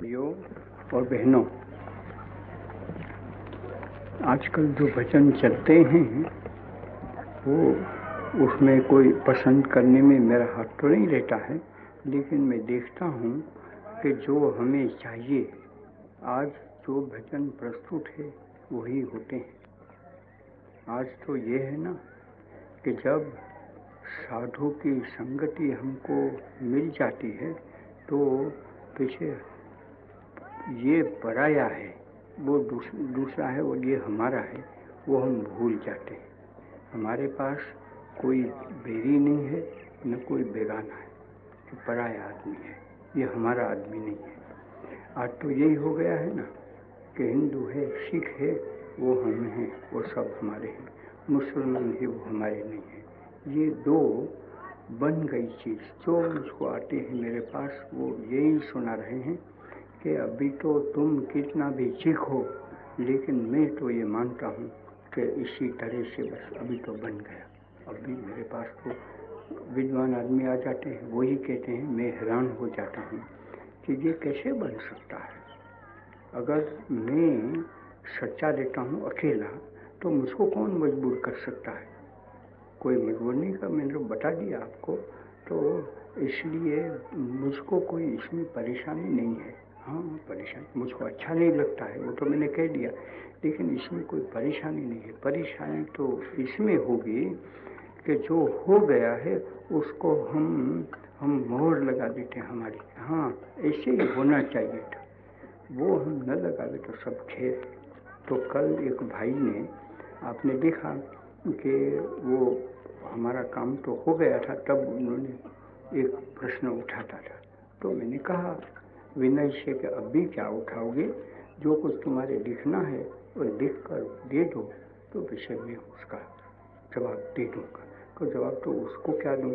भाइयों और बहनों, आजकल जो भजन चलते हैं, वो उसमें कोई पसंद करने में मेरा हाथ तो नहीं रहता है, लेकिन मैं देखता हूँ कि जो हमें चाहिए, आज जो भजन प्रस्तुत है, वही होते हैं। आज तो ये है ना कि जब साधु की संगति हमको मिल जाती है तो पीछे ये पराया है, वो दूसरा है और ये हमारा है, वो हम भूल जाते हैं। हमारे पास कोई बेरी नहीं है, न कोई बेगाना है। ये पराया आदमी है, ये हमारा आदमी नहीं है। आज तो यही हो गया है ना, कि हिंदू है, सिख है, वो हम हैं, वो सब हमारे हैं। मुसलमान है, वो हमारे नहीं है। ये दो बन गई चीज़, जो उसको आते हैं मेरे पास, वो यही सुना रहे हैं। कि अभी तो तुम कितना भी सीखो, लेकिन मैं तो ये मानता हूँ कि इसी तरह से बस अभी तो बन गया। अभी मेरे पास तो विद्वान आदमी आ जाते हैं वही कहते हैं, मैं हैरान हो जाता हूँ कि ये कैसे बन सकता है। अगर मैं सच्चा देता हूँ अकेला तो मुझको कौन मजबूर कर सकता है? कोई मजबूर नहीं कर मैंने तो बता दिया आपको तो इसलिए मुझको कोई इसमें परेशानी नहीं है। हाँ परेशानी। मुझको अच्छा नहीं लगता है, वो तो मैंने कह दिया। लेकिन इसमें कोई परेशानी नहीं है। परेशानी तो इसमें होगी कि जो हो गया है, उसको हम हम मोहर लगा देते हमारी हाँ ऐसे ही होना चाहिए था। वो हम न लगा लगावे तो सब खेत तो कल एक भाई ने, आपने देखा कि वो हमारा काम तो हो गया था, तब उन्होंने एक प्रश्न उठाता था। तो मैंने कहा विनय से कि अब भी क्या उठाओगे? जो कुछ तुम्हारे लिखना है वो लिख कर दे दो। तो विषय में उसका जवाब दे दूँगा। तो जवाब तो उसको क्या दूँ?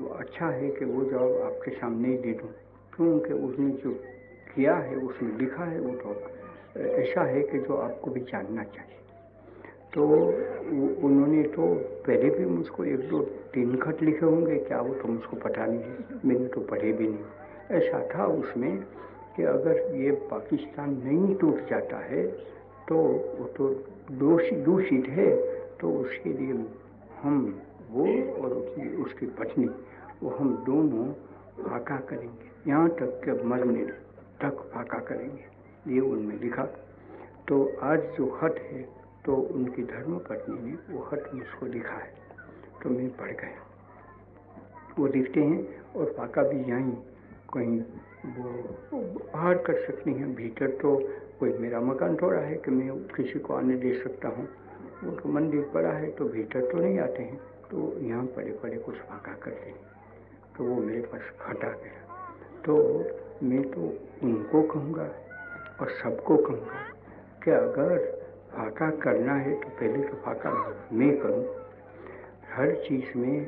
वो अच्छा है कि वो जवाब आपके सामने ही दे दूँ। क्योंकि उसने जो किया है उसमें लिखा है, वो तो ऐसा है कि जो आपको भी जानना चाहिए। तो उन्होंने तो पहले भी मुझको एक दो तीन खत लिखे होंगे। क्या वो तो मुझको पता नहीं मैंने तो पढ़े भी नहीं। ऐसा था उसमें कि अगर ये पाकिस्तान नहीं टूट जाता है तो वो तो दोषी दूषित है तो उसके लिए हम वो और उसकी उसकी पत्नी, वो हम दोनों फाका करेंगे। यहाँ तक के मरने तक फाका करेंगे, ये उनमें लिखा। तो आज जो खत है तो उनकी धर्म पत्नी ने वो खत मुझको लिखा है। तो मैं पढ़ गया। वो लिखते हैं और फाका भी यहीं कहीं वो बाहर कर सकती हैं, भीतर तो कोई मेरा मकान थोड़ा है कि मैं किसी को आने दे सकता हूँ। वो तो मंदिर पड़ा है तो भीतर तो नहीं आते हैं तो यहाँ पड़े पड़े कुछ फाका करते हैं। तो वो मेरे पास हटा गया। तो मैं तो उनको कहूँगा और सबको कहूँगा कि अगर फाका करना है तो पहले तो फाका मैं करूँ। हर चीज़ में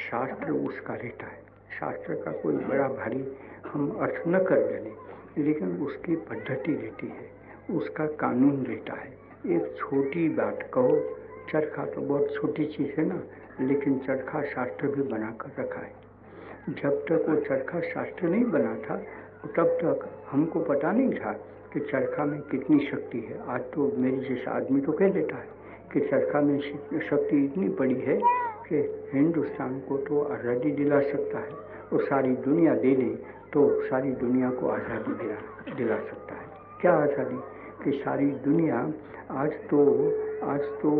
शास्त्र उसका रहता है। शास्त्र का कोई बड़ा भारी हम अर्थ न कर डालें, लेकिन उसकी पद्धति रहती है, उसका कानून रहता है। एक छोटी बात कहो, चरखा तो बहुत छोटी चीज़ है ना, लेकिन चरखा शास्त्र भी बना कर रखा है। जब तक वो चरखा शास्त्र नहीं बना था, तब तक हमको पता नहीं था कि चरखा में कितनी शक्ति है। आज तो मेरे जैसा आदमी तो कह देता है कि चरखा में शक्ति इतनी बड़ी है कि हिंदुस्तान को तो आज़ादी दिला सकता है और सारी दुनिया दे दे तो सारी दुनिया को आज़ादी दिला दिला सकता है। क्या आज़ादी? कि सारी दुनिया आज तो आज तो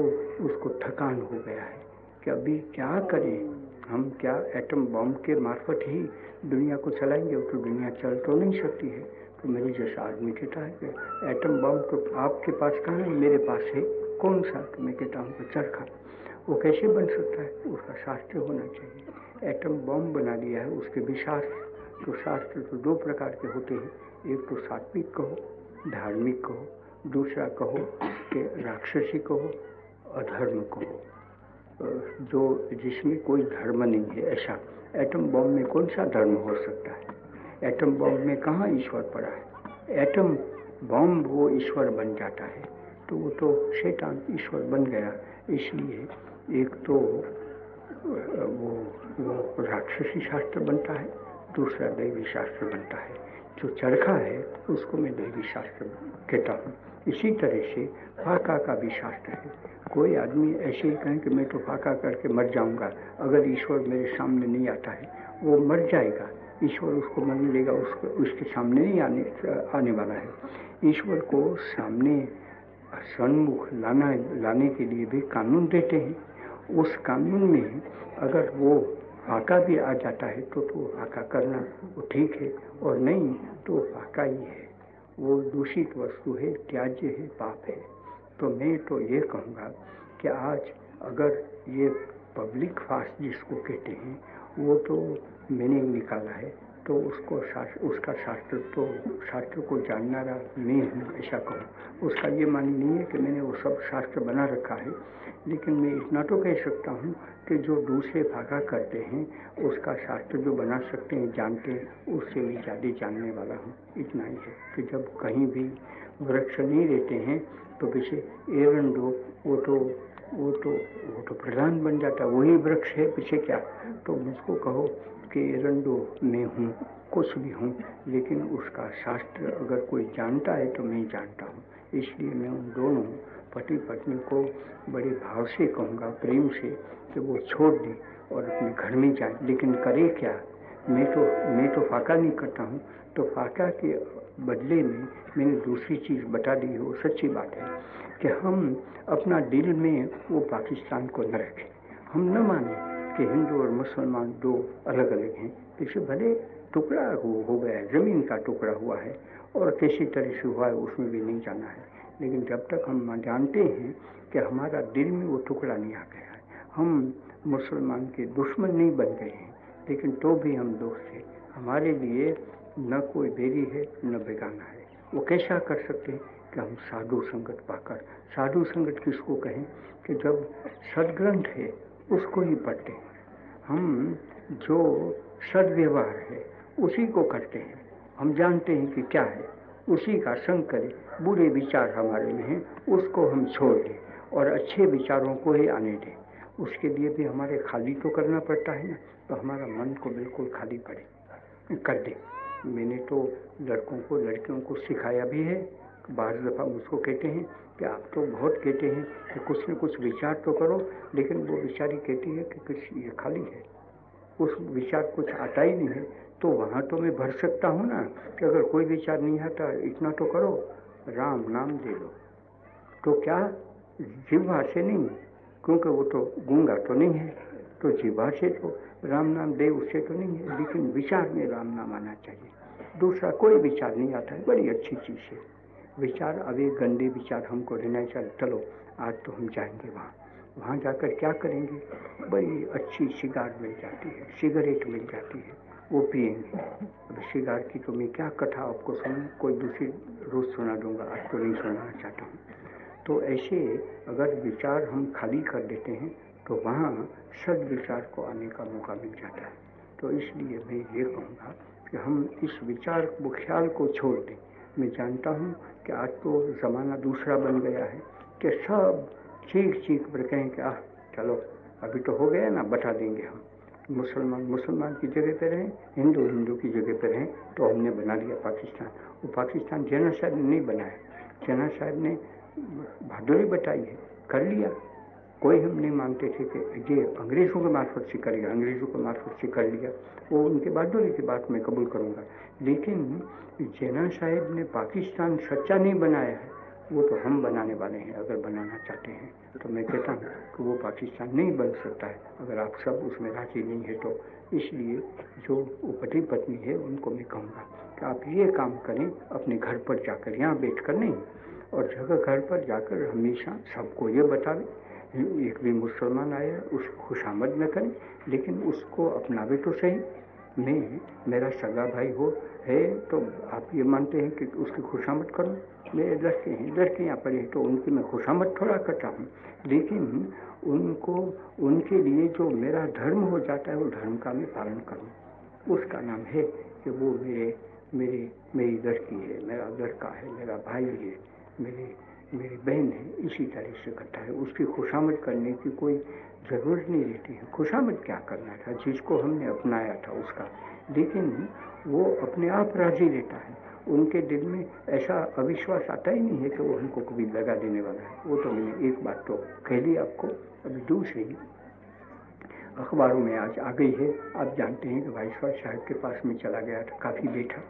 उसको थकान हो गया है कि अभी क्या करें? हम क्या एटम बम के मार्फत ही दुनिया को चलाएँगे? तो दुनिया चल तो नहीं सकती है। तो मेरे जैसा आदमी कहता है कि एटम बम तो आपके पास कहाँ है? मेरे पास है। कौन सा? तो मैं कहता हूँ चरखा। वो कैसे बन सकता है? उसका शास्त्र होना चाहिए। एटम बम बना दिया है, उसके भी शास्त्र। तो शास्त्र तो दो प्रकार के होते हैं। एक तो सात्विक कहो, धार्मिक कहो, दूसरा कहो कि राक्षसी कहो, अधर्म कहो। जो जिसमें कोई धर्म नहीं है, ऐसा एटम बम में कौन सा धर्म हो सकता है? एटम बम में कहाँ ईश्वर पड़ा है? एटम बम वो ईश्वर बन जाता है। तो वो तो शैतान ईश्वर बन गया, इसलिए एक तो वो वो राक्षसी शास्त्र बनता है, दूसरा दैवी शास्त्र बनता है। जो चरखा है, उसको मैं दैवी शास्त्र कहता हूँ। इसी तरह से फाका का भी शास्त्र है। कोई आदमी ऐसे ही कहें कि मैं तो फाका करके मर जाऊँगा, अगर ईश्वर मेरे सामने नहीं आता है, वो मर जाएगा। ईश्वर उसको मान लेगा उसको, उसके सामने नहीं आने आने वाला है। ईश्वर को सामने सन्मुख लाना, लाने के लिए भी कानून देते हैं। उस कानून में अगर वो फाका भी आ जाता है तो तो फाका करना वो ठीक है, और नहीं तो फाका ही है। वो दूषित वस्तु है, त्याज्य है, पाप है। तो मैं तो ये कहूँगा कि आज अगर ये पब्लिक फास्ट जिसको कहते हैं, वो तो मैंने निकाला है। तो उसको शास्त्र उसका शास्त्र तो शास्त्र को जानना रहा, मैं हूँ, ऐसा कहूँ। उसका ये मान नहीं है कि मैंने वो सब शास्त्र बना रखा है, लेकिन मैं इतना तो कह सकता हूँ कि जो दूसरे भागा करते हैं, उसका शास्त्र जो बना सकते हैं, जानते हैं, उससे मैं ज़्यादा जानने वाला हूँ। इतना ही है कि जब कहीं भी वृक्ष नहीं रहते हैं तो पीछे एरंडो वो तो वो तो वो तो प्रधान बन जाता, वही वृक्ष है, पीछे क्या? तो मुझको कहो कि एरंडो में हूँ, कुछ भी हूँ, लेकिन उसका शास्त्र अगर कोई जानता है तो मैं जानता हूँ। इसलिए मैं उन दोनों पति पत्नी को बड़े भाव से कहूँगा, प्रेम से, कि वो छोड़ दें और अपने घर में जाए। लेकिन करे क्या? मैं तो मैं तो फाका नहीं करता हूँ। तो फाका के बदले में मैंने दूसरी चीज़ बता दी है सच्ची बात है कि हम अपना दिल में वो पाकिस्तान को न रखें। हम न माने कि हिंदू और मुसलमान दो अलग अलग हैं। जैसे भले टुकड़ा हो, हो गया है ज़मीन का टुकड़ा हुआ है और किसी तरह से हुआ है उसमें भी नहीं जाना है। लेकिन जब तक हम जानते हैं कि हमारा दिल में वो टुकड़ा नहीं आ गया है हम मुसलमान के दुश्मन नहीं बन गए हैं। लेकिन तो भी हम दोस्त हैं। हमारे लिए न कोई बेरी है, न बेगाना है। वो कैसा कर सकते हैं कि हम साधु संगत पाकर, साधु संगत किसको कहें कि जब सदग्रंथ है, उसको ही पढ़ते हैं। हम जो सदव्यवहार है, उसी को करते हैं। हम जानते हैं कि क्या है, उसी का संग करें। बुरे विचार हमारे में हैं, उसको हम छोड़ दें और अच्छे विचारों को ही आने दें। उसके लिए भी हमारे खाली तो करना पड़ता है ना तो हमारा मन को बिल्कुल खाली पड़े, कर दे। मैंने तो लड़कों को, लड़कियों को सिखाया भी है। बार दफ़ा मुझको कहते हैं कि आप तो बहुत कहते हैं कि कुछ न कुछ विचार तो करो, लेकिन वो विचारी कहती है कि कुछ ये खाली है। उस विचार कुछ आता ही नहीं है। तो वहाँ तो मैं भर सकता हूँ ना कि अगर कोई विचार नहीं आता, इतना तो करो, राम नाम दे लो। तो क्या? जिह्वा से नहीं, क्योंकि वो तो गूँगा तो नहीं है। तो जिह्वा से तो राम नाम देव उससे तो नहीं है, लेकिन विचार में राम नाम आना चाहिए। दूसरा, कोई विचार नहीं आता है, बड़ी अच्छी चीज़ है। विचार, अभी गंदे विचार हमको लेना चाहिए। चलो, आज तो हम जाएँगे वहाँ। वहाँ जाकर क्या करेंगे? बड़ी अच्छी सिगार मिल जाती है, सिगरेट मिल जाती है, वो पिएँगे। अब सिगार की तो मैं क्या कथा आपको सुनूँ कोई दूसरी रोज़ सुना दूँगा, आज तो नहीं सुनाना चाहता हूँ। तो ऐसे अगर विचार हम खाली कर देते हैं तो वहाँ सद विचार को आने का मौका मिल जाता है। तो इसलिए मैं ये कहूँगा कि हम इस विचार को, ख्याल को छोड़ दें। मैं जानता हूँ कि आज तो ज़माना दूसरा बन गया है कि सब चीख चीख पर कहें कि आह, चलो, अभी तो हो गया ना, बता देंगे हम। मुसलमान मुसलमान की जगह पर रहें, हिंदू हिंदू की जगह पर रहें तो हमने बना लिया पाकिस्तान। वो पाकिस्तान जना साहब ने नहीं बनाया। जना साहब ने बहादुरी बताई है, कर लिया। कोई हम नहीं मानते थे कि ये अंग्रेज़ों के मार्फत से करेगा अंग्रेज़ों के मार्फत से कर लिया। वो उनके बहादुरी की बात मैं कबूल करूँगा। लेकिन जना साहेब ने पाकिस्तान सच्चा नहीं बनाया है, वो तो हम बनाने वाले हैं, अगर बनाना चाहते हैं। तो मैं कहता हूँ कि वो पाकिस्तान नहीं बन सकता है। अगर आप सब उसमें राज़ी नहीं है तो इसलिए जो पति पत्नी है, उनको मैं कहूँगा कि आप ये काम करें, अपने घर पर जाकर, यहाँ बैठ कर नहीं, और जगह घर पर जाकर हमेशा सबको ये बतावें एक भी मुसलमान आया, उसको खुशामद न करें, लेकिन उसको अपनावे तो सही। मैं मेरा सगा भाई हो, है तो आप ये मानते हैं कि उसकी खुशामद करो। मेरे लड़के हैं लड़कियाँ पढ़ी तो उनकी मैं खुशामद थोड़ा करता हूँ। लेकिन उनको, उनके लिए जो मेरा धर्म हो जाता है, वो धर्म का मैं पालन करूँ। उसका नाम है कि वो मेरे, मेरी मेरी लड़की है, मेरा लड़का है, मेरा भाई है, मेरी मेरी बहन है, इसी तरह से करता है। उसकी खुशामद करने की कोई ज़रूरत नहीं रहती है। खुशामद क्या करना था? जिसको हमने अपनाया था उसका। लेकिन वो अपने आप राज़ी रहता है। उनके दिल में ऐसा अविश्वास आता ही नहीं है कि वो हमको कभी लगा देने वाला है। वो तो मैंने एक बात तो कह ली आपको। अभी दूसरी अखबारों में आज आ गई है। आप जानते हैं कि भाई साहब के पास में चला गया था, काफ़ी बैठा।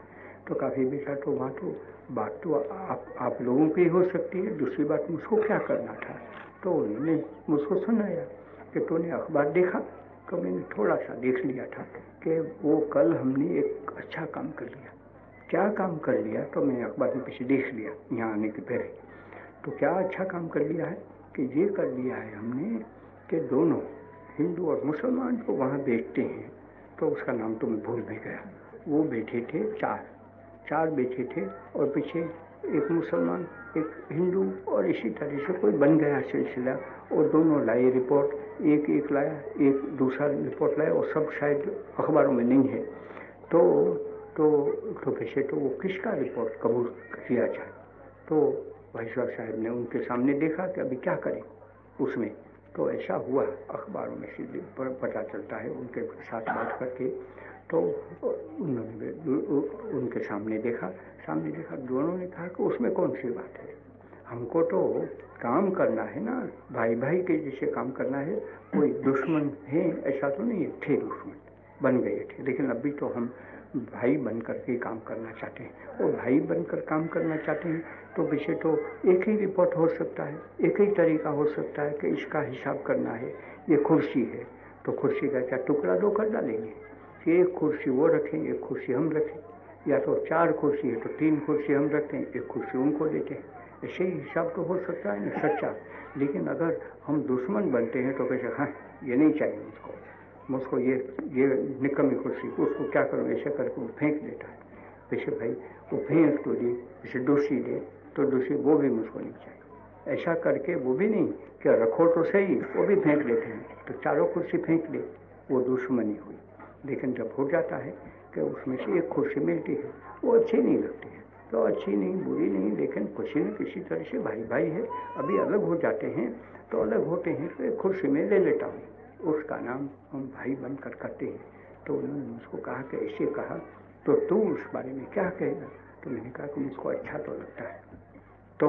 तो काफ़ी बैठा तो वहाँ तो बात तो आप आप लोगों की हो सकती है। दूसरी बात, मुझको क्या करना था? तो उन्होंने मुझको सुनाया कि तूने अखबार देखा? तो मैंने थोड़ा सा देख लिया था कि वो कल हमने एक अच्छा काम कर लिया। क्या काम कर लिया? तो मैंने अखबार में पीछे देख लिया, यहाँ आने के पहले। तो क्या अच्छा काम कर लिया है कि ये कर लिया है हमने कि दोनों, हिंदू और मुसलमान, को वहाँ बैठते हैं। तो उसका नाम तो मैं भूल भी गया। वो बैठे थे चार। चार बेटे थे और पीछे एक मुसलमान, एक हिंदू और इसी तरह से कोई बन गया सिलसिला। और दोनों लाए रिपोर्ट, एक एक लाया, एक दूसरा रिपोर्ट लाया और सब शायद अखबारों में नहीं है। तो तो तो वैसे तो वो किसका रिपोर्ट कबूल किया जाए? तो भाई साहब ने उनके सामने देखा कि अभी क्या करें उसमें। तो ऐसा हुआ, अखबारों में सीधे पता चलता है, उनके साथ बात करके तो उन्होंने उनके सामने देखा सामने देखा, दोनों ने कहा कि उसमें कौन सी बात है? हमको तो काम करना है ना भाई भाई के जैसे काम करना है, कोई दुश्मन है, ऐसा तो नहीं है, थे दुश्मन, बन गए थे, लेकिन अभी तो हम भाई बन कर के काम करना चाहते हैं, और भाई बनकर काम करना चाहते हैं तो पीछे तो एक ही रिपोर्ट हो सकता है, एक ही तरीका हो सकता है कि इसका हिसाब करना है, ये कुर्सी है तो कुर्सी का क्या टुकड़ा दो कर डालेंगे? एक कुर्सी वो रखें, एक कुर्सी हम रखें। या तो चार कुर्सी है तो तीन कुर्सी हम रखें एक कुर्सी उनको देते हैं। ऐसे ही हिसाब तो हो सकता है ना, सच्चा। लेकिन अगर हम दुश्मन बनते हैं तो कैसे हाँ ये नहीं चाहिए मुझको। मुझको ये ये निकमी कुर्सी, उसको क्या करूँ, ऐसे करके वो फेंक देता है। वैसे भाई, वो फेंक तो दे जैसे दूसरी दे तो दूसरी वो भी मुझको नहीं चाहिए। ऐसा करके वो भी नहीं क्या रखो तो सही, वो भी फेंक देते हैं। तो चारों कुर्सी फेंक दे, वो दुश्मनी हुई। लेकिन जब हो जाता है कि उसमें से एक कुर्सी मिलती है, वो अच्छी नहीं लगती है। तो अच्छी नहीं, बुरी नहीं, लेकिन किसी न किसी तरह से भाई भाई है, अभी अलग हो जाते हैं तो अलग होते हैं तो एक खुर्सी में ले लेता हूँ। उसका नाम हम भाई बनकर करते हैं। तो उन्होंने मुझको कहा कि ऐसे कहा तो तू उस बारे में क्या कहेगा? तो मैंने कहा कि मुझको अच्छा तो लगता है। तो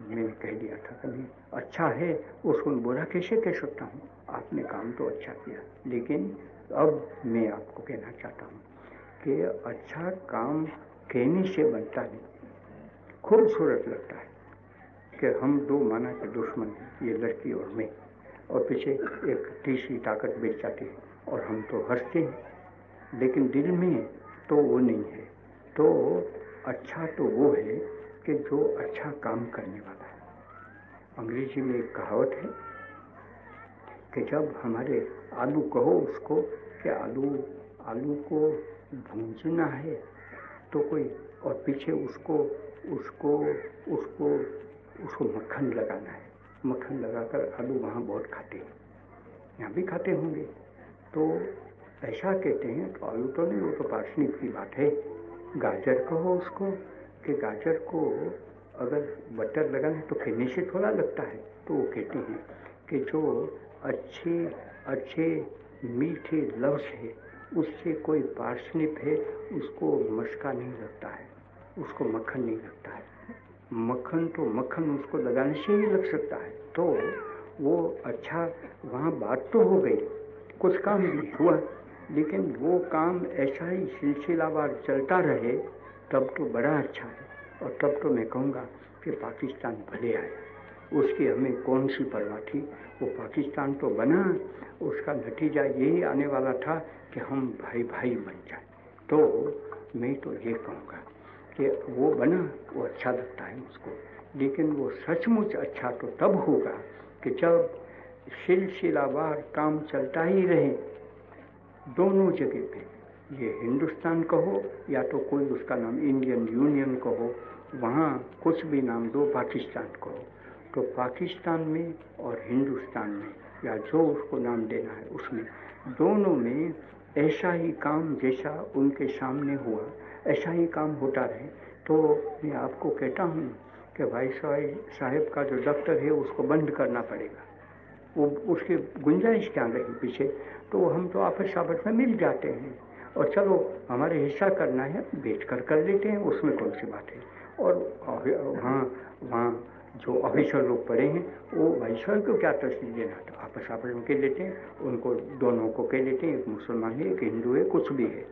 मैंने कह दिया था कभी अच्छा है उसको बुरा कैसे कह सकता हूँ? आपने काम तो अच्छा किया, लेकिन अब मैं आपको कहना चाहता हूँ कि अच्छा काम कहने से बनता नहीं। खूबसूरत लगता है कि हम दो माना के दुश्मन ये लड़की और मैं। और पीछे एक तीसरी ताकत बेच जाती है और हम तो हँसते हैं। लेकिन दिल में तो वो नहीं है। तो अच्छा तो वो है कि जो अच्छा काम करने वाला है। अंग्रेज़ी में एक कहावत है कि जब हमारे आलू कहो उसको कि आलू आलू को भूंजना है तो कोई और पीछे उसको उसको उसको उसको मक्खन लगाना है। मक्खन लगाकर आलू वहाँ बहुत खाते हैं। यहाँ भी खाते होंगे। तो ऐसा कहते हैं तो आलू तो नहीं, वो तो पार्शनिक की बात है। गाजर कहो उसको कि गाजर को अगर बटर लगाना है तो कहने से थोड़ा लगता है। तो वो कहते हैं कि जो अच्छे अच्छे, मीठे लफ्ज़ है। उससे कोई पार्शनिप है, उसको मशका नहीं लगता है। उसको मक्खन नहीं लगता है। मक्खन तो मक्खन उसको लगाने से ही लग सकता है। तो वो अच्छा वहाँ बात तो हो गई। कुछ काम भी हुआ, लेकिन वो काम ऐसा ही सिलसिलावार चलता रहे, तब तो बड़ा अच्छा है। और तब तो मैं कहूँगा कि पाकिस्तान भले आया उसकी हमें कौन सी परवाह थी? वो पाकिस्तान तो बना, उसका नतीजा यही आने वाला था कि हम भाई भाई बन जाए। तो मैं तो ये कहूँगा कि वो बना, वो अच्छा लगता है मुझको लेकिन वो सचमुच अच्छा तो तब होगा कि जब सिलसिलावार काम चलता ही रहे, दोनों जगह पे। ये हिंदुस्तान कहो या तो कोई उसका नाम इंडियन यूनियन कहो, वहाँ कुछ भी नाम दो, पाकिस्तान कहो। तो पाकिस्तान में और हिंदुस्तान में, या जो उसको नाम देना है उसमें, दोनों में ऐसा ही काम जैसा उनके सामने हुआ, ऐसा ही काम होता रहे। तो मैं आपको कहता हूँ कि भाई साहब, साहेब का जो दफ्तर है, उसको बंद करना पड़ेगा। वो, उसकी गुंजाइश क्या रही पीछे? तो हम तो आपस आपस में मिल जाते हैं। और चलो, हमारे हिस्सा करना है, बेच कर कर लेते हैं, उसमें कौन सी बात है? और वहाँ वहाँ जो ऑफिसर लोग पड़े हैं, वो वैश्वर को क्या तस्वीर देना तो आपस आपस में कह लेते हैं, उनको दोनों को कह लेते हैं, एक मुसलमान है, एक हिंदू है, कुछ भी है।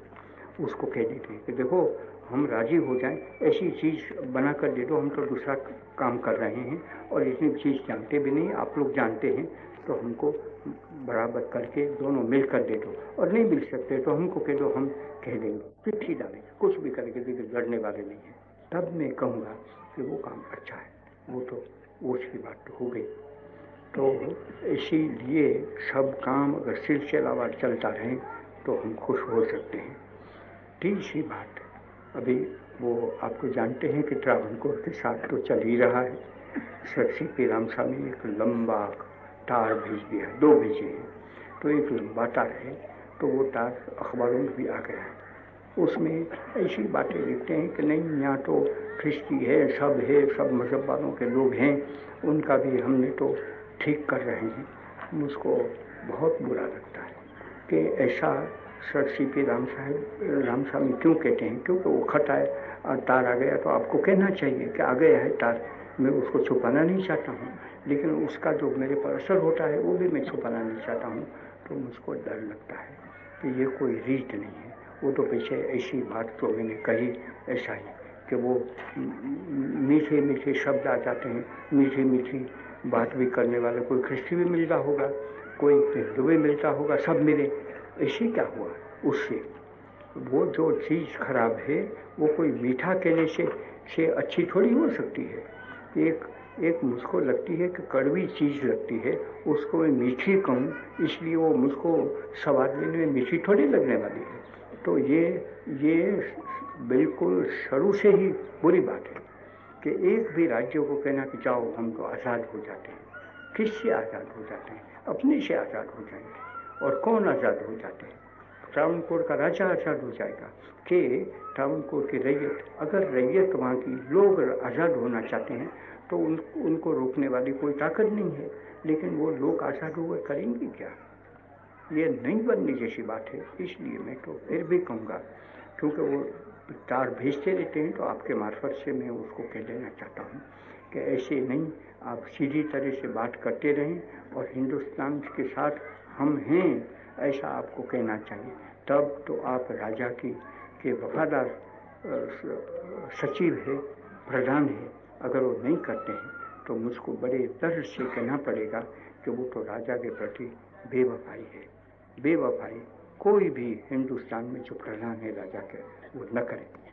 उसको कह देते हैं कि देखो, हम राज़ी हो जाएँ, ऐसी चीज़ बना कर दे दो, हम तो दूसरा काम कर रहे हैं और इतनी चीज़ जानते भी नहीं, आप लोग जानते हैं तो हमको बराबर करके दोनों मिल कर दे दो। और नहीं मिल सकते तो हमको कह दो, हम कह देंगे। चिट्ठी डालेंगे कुछ भी करके देखिए, लड़ने वाले नहीं हैं। तब मैं कहूँगा कि वो काम अच्छा है। वो तो उसकी बात तो हो गई। तो इसीलिए सब काम अगर सिलसिलावार चलता रहे तो हम खुश हो सकते हैं। तीसरी बात, अभी वो आपको जानते हैं कि ट्रावनकोर के साथ तो चल ही रहा है। सर सी पी रामस्वामी एक लंबा तार भेज दिया, दो भेजे हैं। तो एक लंबा तार है तो वो तार अखबारों में भी आ गया है। उसमें ऐसी बातें लिखते हैं कि नहीं, यहाँ तो ख्रिस्ती है, सब है, सब मज़हब वालों के लोग हैं, उनका भी हमने तो ठीक कर रहे हैं। मुझको बहुत बुरा लगता है कि ऐसा sir C P Ram Saheb, Ram Swami क्यों कहते हैं? क्योंकि वो खत आए तार आ गया तो आपको कहना चाहिए कि आ गया है तार। मैं उसको छुपाना नहीं चाहता हूँ, लेकिन उसका जो मेरे पर असर होता है, वो भी मैं छुपाना नहीं चाहता हूँ। तो मुझको डर लगता है कि ये कोई रीत नहीं है। वो तो पीछे ऐसी बात तो मैंने कही, ऐसा ही कि वो मीठे मीठे शब्द आ जाते हैं, मीठी मीठी बात भी करने वाला, कोई ख्रिस्ती भी मिलता होगा, कोई हिंदू भी मिलता होगा, सब मिले। ऐसे क्या हुआ? उससे वो जो चीज़ खराब है, वो कोई मीठा कहने से से अच्छी थोड़ी हो सकती है। एक एक मुझको लगती है कि कड़वी चीज़ लगती है, उसको मैं मीठी कहूँ, इसलिए वो मुझको स्वाद लेने में मीठी थोड़ी लगने वाली है। तो ये ये बिल्कुल शुरू से ही बुरी बात है कि एक भी राज्य को कहना कि जाओ हम तो आज़ाद हो जाते हैं। किससे आज़ाद हो जाते हैं? अपने से आज़ाद हो जाएँगे। और कौन आज़ाद हो जाते हैं? ट्रावनकोर का राजा आज़ाद हो जाएगा कि ट्रावनकोर की रैयत अगर रैयत वहाँ की लोग आज़ाद होना चाहते हैं तो उन, उनको रोकने वाली कोई ताकत नहीं है। लेकिन वो लोग आज़ाद हुए करेंगे क्या? ये नहीं बनने जैसी बात है, इसलिए मैं तो फिर भी कहूँगा, क्योंकि वो तार भेजते रहते हैं तो आपके मार्फत से मैं उसको कह देना चाहता हूँ कि ऐसे नहीं, आप सीधी तरह से बात करते रहें और हिंदुस्तान के साथ हम हैं, ऐसा आपको कहना चाहिए। तब तो आप राजा की, के वफादार सचिव है, प्रधान है, अगर वो नहीं करते हैं तो मुझको बड़े दर्द से कहना पड़ेगा कि वो तो राजा के प्रति बेवफाई है। बेवफाई कोई भी हिंदुस्तान में जो प्रधान है राजा के वो न करे।